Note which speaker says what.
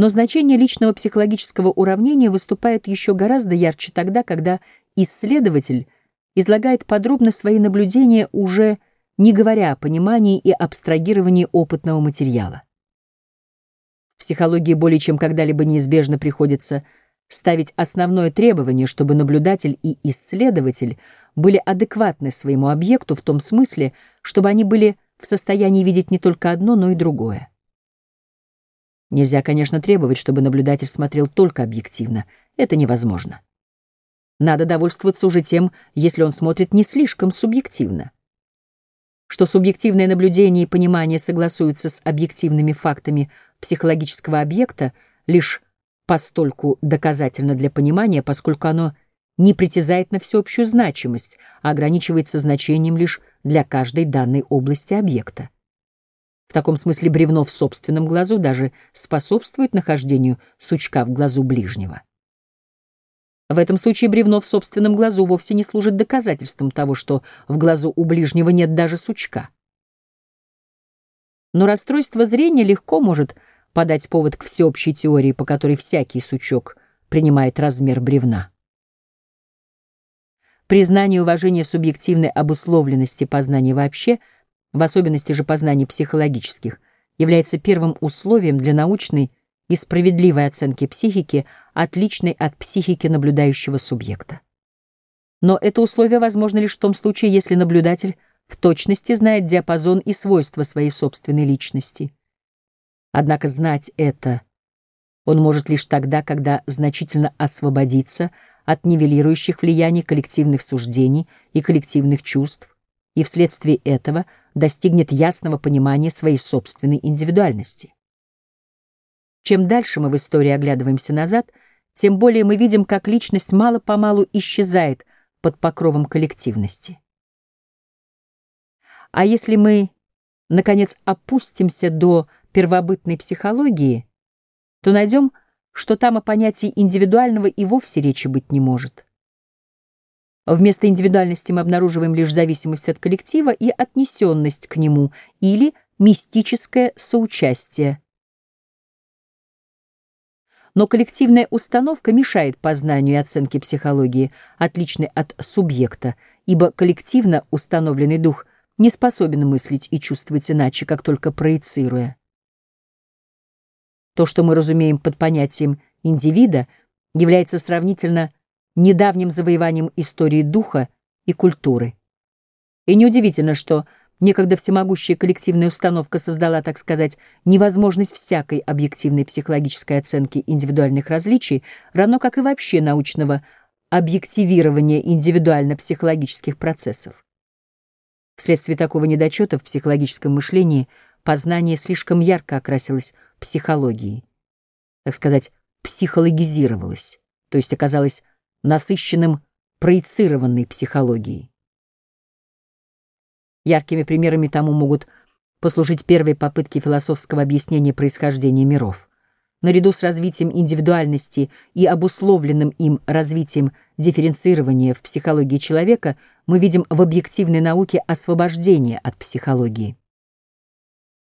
Speaker 1: Но значение личного психологического уравнения выступает еще гораздо ярче тогда, когда исследователь излагает подробно свои наблюдения, уже не говоря о понимании и абстрагировании опытного материала. В психологии более чем когда-либо неизбежно приходится ставить основное требование, чтобы наблюдатель и исследователь были адекватны своему объекту в том смысле, чтобы они были в состоянии видеть не только одно, но и другое. Нельзя, конечно, требовать, чтобы наблюдатель смотрел только объективно. Это невозможно. Надо довольствоваться уже тем, если он смотрит не слишком субъективно. Что субъективное наблюдение и понимание согласуются с объективными фактами психологического объекта лишь постольку доказательно для понимания, поскольку оно не притязает на всеобщую значимость, а ограничивается значением лишь для каждой данной области объекта. В таком смысле бревно в собственном глазу даже способствует нахождению сучка в глазу ближнего. В этом случае бревно в собственном глазу вовсе не служит доказательством того, что в глазу у ближнего нет даже сучка. Но расстройство зрения легко может подать повод к всеобщей теории, по которой всякий сучок принимает размер бревна. Признание и уважение субъективной обусловленности познания вообще — в особенности же познаний психологических, является первым условием для научной и справедливой оценки психики, отличной от психики наблюдающего субъекта. Но это условие возможно лишь в том случае, если наблюдатель в точности знает диапазон и свойства своей собственной личности. Однако знать это он может лишь тогда, когда значительно освободится от нивелирующих влияний коллективных суждений и коллективных чувств, и вследствие этого достигнет ясного понимания своей собственной индивидуальности. Чем дальше мы в истории оглядываемся назад, тем более мы видим, как личность мало-помалу исчезает под покровом коллективности. А если мы, наконец, опустимся до первобытной психологии, то найдем, что там о понятии индивидуального и вовсе речи быть не может. Вместо индивидуальности мы обнаруживаем лишь зависимость от коллектива и отнесенность к нему или мистическое соучастие. Но коллективная установка мешает познанию и оценке психологии, отличной от субъекта, ибо коллективно установленный дух не способен мыслить и чувствовать иначе, как только проецируя. То, что мы разумеем под понятием индивида, является сравнительно недавним завоеванием истории духа и культуры. И неудивительно, что некогда всемогущая коллективная установка создала, так сказать, невозможность всякой объективной психологической оценки индивидуальных различий, равно как и вообще научного объективирования индивидуально-психологических процессов. Вследствие такого недочета в психологическом мышлении познание слишком ярко окрасилось психологией, так сказать, психологизировалось, то есть оказалось насыщенным проецированной психологией. Яркими примерами тому могут послужить первые попытки философского объяснения происхождения миров. Наряду с развитием индивидуальности и обусловленным им развитием дифференцирования в психологии человека мы видим в объективной науке освобождение от психологии.